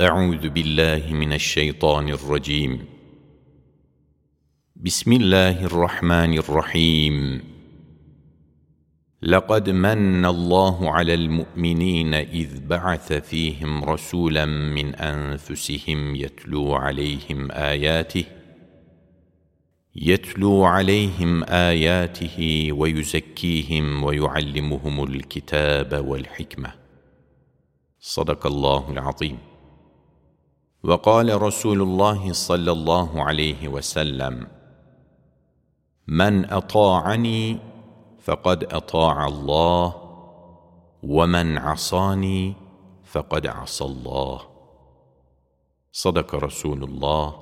أعوذ بالله من الشيطان الرجيم. بسم الله الرحمن الرحيم. لقد من الله على المؤمنين إذ بعث فيهم رسولا من أنفسهم يتلو عليهم آياته يتلو عليهم آياته ويزكيهم ويعلمهم الكتاب والحكمة. صدق الله العظيم. وقال رسول الله صلى الله عليه وسلم من أطاعني فقد أطاع الله ومن عصاني فقد عصى الله. صدق رسول الله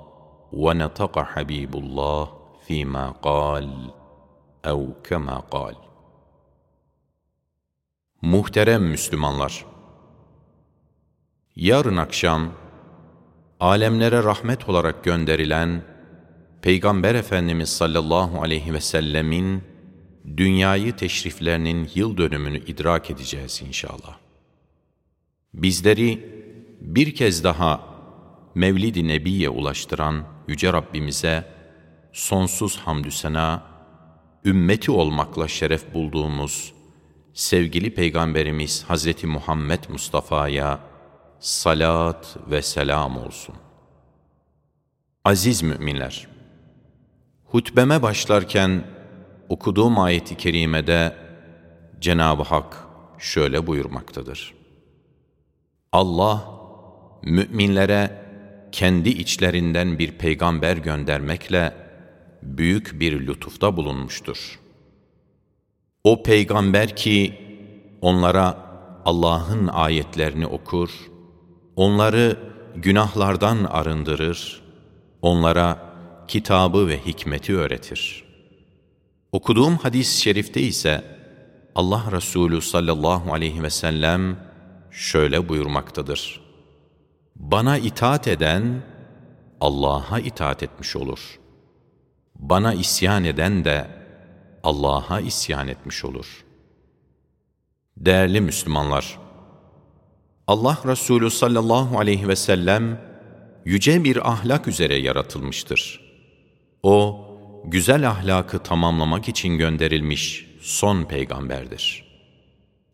ونطق حبيب الله فيما قال أو كما قال. Muhterem Müslümanlar, yarın akşam alemlere rahmet olarak gönderilen Peygamber Efendimiz sallallahu aleyhi ve sellemin dünyayı teşriflerinin yıl dönümünü idrak edeceğiz inşallah. Bizleri bir kez daha Mevlid-i Nebi'ye ulaştıran Yüce Rabbimize sonsuz hamdü sena, ümmeti olmakla şeref bulduğumuz sevgili Peygamberimiz Hazreti Muhammed Mustafa'ya salat ve selam olsun. Aziz müminler, hutbeme başlarken okuduğum ayeti kerimede Cenab-ı Hak şöyle buyurmaktadır. Allah, müminlere kendi içlerinden bir peygamber göndermekle büyük bir lütufta bulunmuştur. O peygamber ki onlara Allah'ın ayetlerini okur, onları günahlardan arındırır, onlara kitabı ve hikmeti öğretir. Okuduğum hadis-i şerifte ise Allah Resulü sallallahu aleyhi ve sellem şöyle buyurmaktadır. Bana itaat eden Allah'a itaat etmiş olur. Bana isyan eden de Allah'a isyan etmiş olur. Değerli Müslümanlar, Allah Resulü sallallahu aleyhi ve sellem yüce bir ahlak üzere yaratılmıştır. O, güzel ahlakı tamamlamak için gönderilmiş son peygamberdir.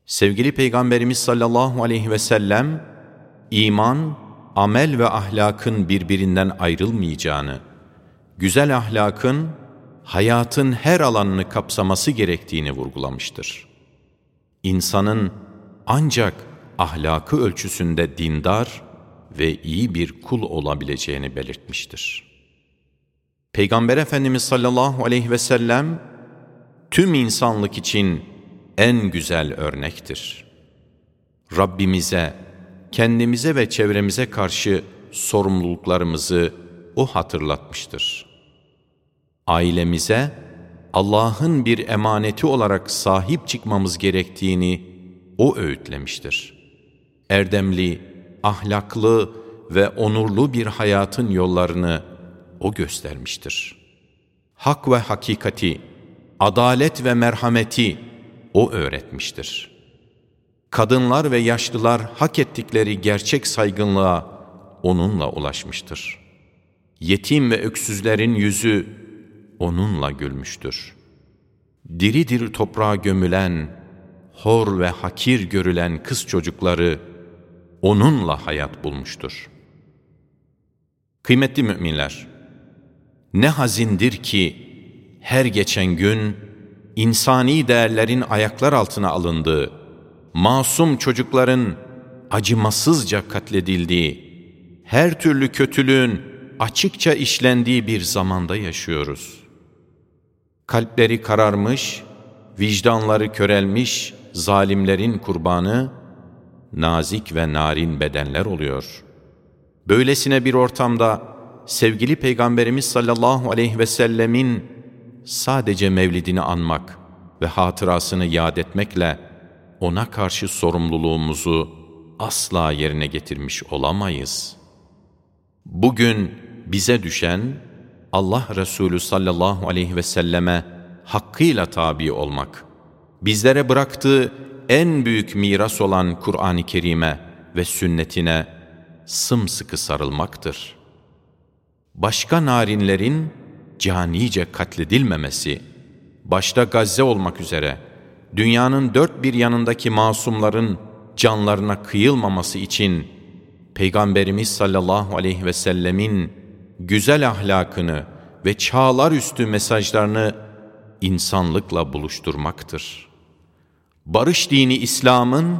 Sevgili Peygamberimiz sallallahu aleyhi ve sellem, iman, amel ve ahlakın birbirinden ayrılmayacağını, güzel ahlakın hayatın her alanını kapsaması gerektiğini vurgulamıştır. İnsanın ancak ahlakı ölçüsünde dindar ve iyi bir kul olabileceğini belirtmiştir. Peygamber Efendimiz sallallahu aleyhi ve sellem tüm insanlık için en güzel örnektir. Rabbimize, kendimize ve çevremize karşı sorumluluklarımızı O hatırlatmıştır. Ailemize, Allah'ın bir emaneti olarak sahip çıkmamız gerektiğini O öğütlemiştir erdemli, ahlaklı ve onurlu bir hayatın yollarını O göstermiştir. Hak ve hakikati, adalet ve merhameti O öğretmiştir. Kadınlar ve yaşlılar hak ettikleri gerçek saygınlığa O'nunla ulaşmıştır. Yetim ve öksüzlerin yüzü O'nunla gülmüştür. Diri diri toprağa gömülen, hor ve hakir görülen kız çocukları, onunla hayat bulmuştur. Kıymetli müminler, ne hazindir ki her geçen gün insani değerlerin ayaklar altına alındığı, masum çocukların acımasızca katledildiği, her türlü kötülüğün açıkça işlendiği bir zamanda yaşıyoruz. Kalpleri kararmış, vicdanları körelmiş zalimlerin kurbanı, nazik ve narin bedenler oluyor. Böylesine bir ortamda sevgili Peygamberimiz sallallahu aleyhi ve sellemin sadece mevlidini anmak ve hatırasını yad etmekle ona karşı sorumluluğumuzu asla yerine getirmiş olamayız. Bugün bize düşen Allah Resulü sallallahu aleyhi ve selleme hakkıyla tabi olmak, bizlere bıraktığı en büyük miras olan Kur'an-ı Kerim'e ve sünnetine sımsıkı sarılmaktır. Başka narinlerin canice katledilmemesi, başta Gazze olmak üzere, dünyanın dört bir yanındaki masumların canlarına kıyılmaması için Peygamberimiz sallallahu aleyhi ve sellemin güzel ahlakını ve çağlar üstü mesajlarını insanlıkla buluşturmaktır. Barış dini İslam'ın,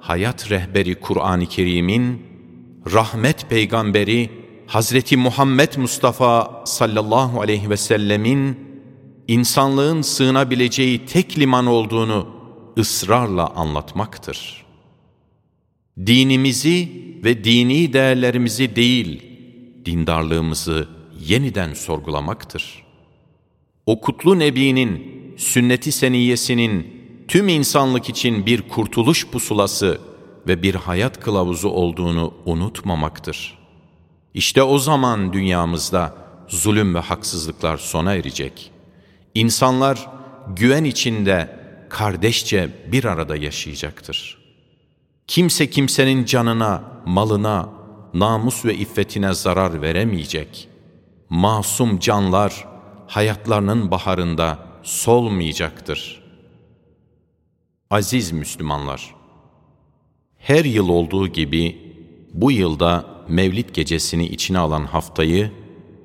hayat rehberi Kur'an-ı Kerim'in, rahmet peygamberi Hazreti Muhammed Mustafa sallallahu aleyhi ve sellemin insanlığın sığınabileceği tek liman olduğunu ısrarla anlatmaktır. Dinimizi ve dini değerlerimizi değil, dindarlığımızı yeniden sorgulamaktır. O kutlu Nebi'nin, sünneti seniyesinin tüm insanlık için bir kurtuluş pusulası ve bir hayat kılavuzu olduğunu unutmamaktır. İşte o zaman dünyamızda zulüm ve haksızlıklar sona erecek. İnsanlar güven içinde kardeşçe bir arada yaşayacaktır. Kimse kimsenin canına, malına, namus ve iffetine zarar veremeyecek. Masum canlar hayatlarının baharında solmayacaktır. Aziz Müslümanlar, her yıl olduğu gibi bu yılda Mevlid gecesini içine alan haftayı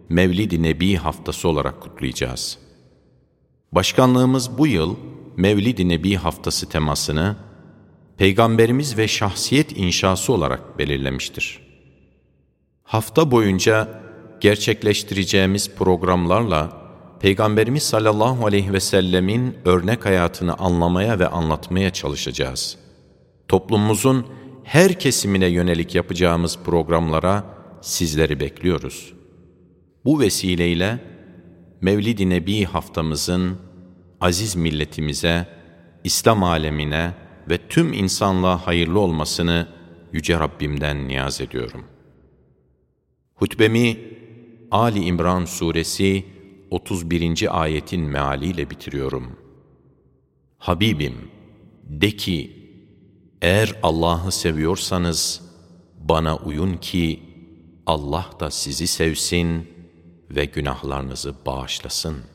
Mevlid-i Nebi haftası olarak kutlayacağız. Başkanlığımız bu yıl Mevlid-i Nebi haftası temasını Peygamberimiz ve şahsiyet inşası olarak belirlemiştir. Hafta boyunca gerçekleştireceğimiz programlarla Peygamberimiz sallallahu aleyhi ve sellemin örnek hayatını anlamaya ve anlatmaya çalışacağız. Toplumumuzun her kesimine yönelik yapacağımız programlara sizleri bekliyoruz. Bu vesileyle Mevlid-i Nebi haftamızın aziz milletimize, İslam alemine ve tüm insanlığa hayırlı olmasını Yüce Rabbimden niyaz ediyorum. Hutbemi Ali İmran Suresi 31. ayetin mealiyle bitiriyorum. Habibim, de ki, eğer Allah'ı seviyorsanız bana uyun ki Allah da sizi sevsin ve günahlarınızı bağışlasın.''